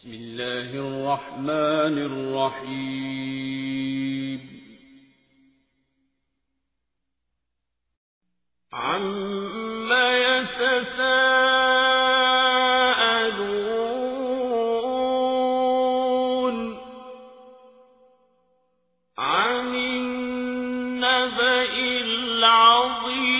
بسم الله الرحمن الرحيم. عما يتساءلون عن النبأ العظيم.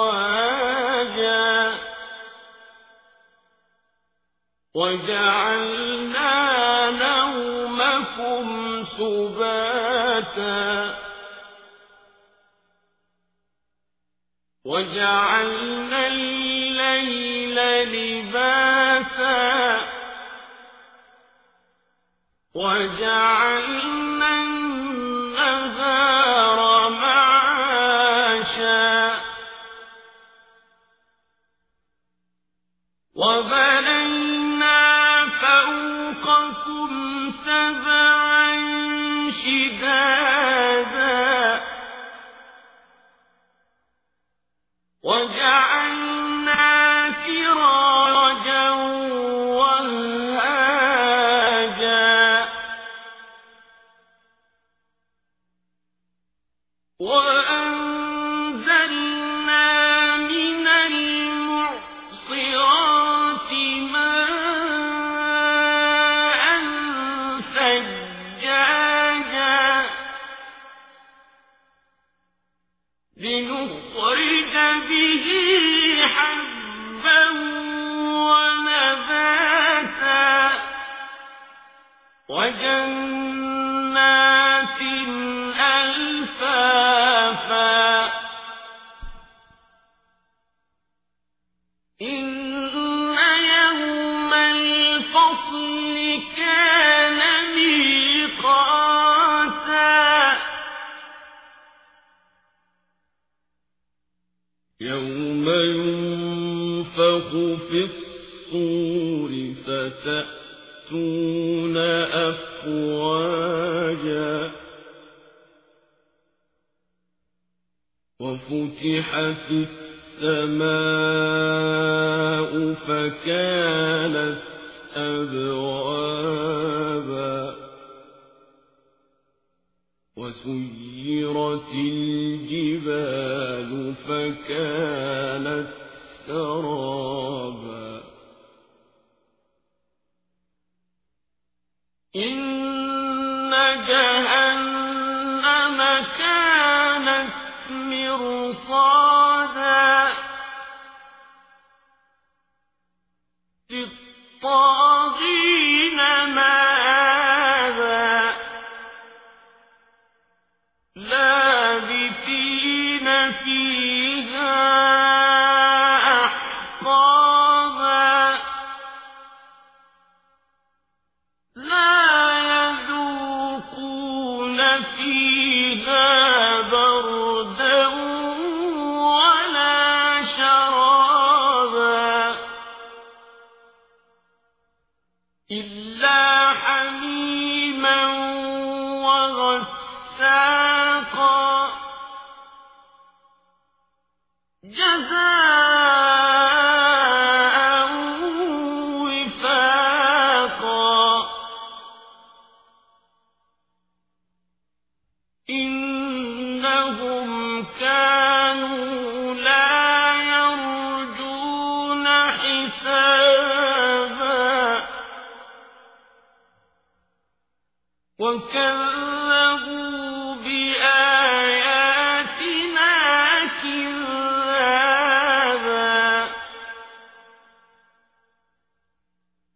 أزواجا وجعلنا نومكم سباتا وجعلنا الليل لباسا وجعلنا وبنينا فوقكم سبعا شدادا وجعلنا وجنات ألفافا. إن يوم الفصل كان ميقاتا. يوم ينفخ في الصور فتأتون أفواجا وفتحت السماء فكانت أبوابا وسيرت الجبال فكانت سرابا لا جَزَاءً وِفَاقًا ۗ. إِنَّهُمْ كَانُوا لَا يَرْجُونَ حِسَابًا. وَكَذَّبُوا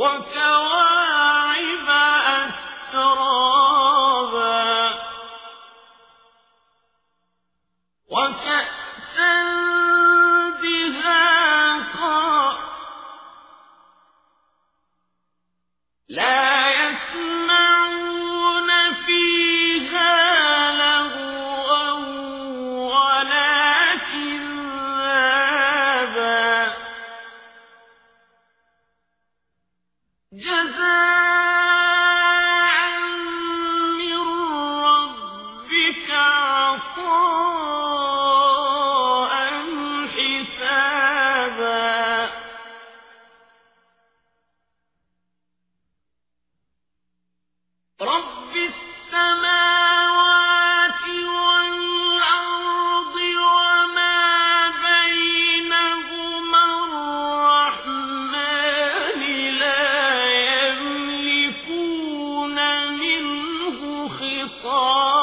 وكواعب أترابا وكأسا دهاقا لا 啊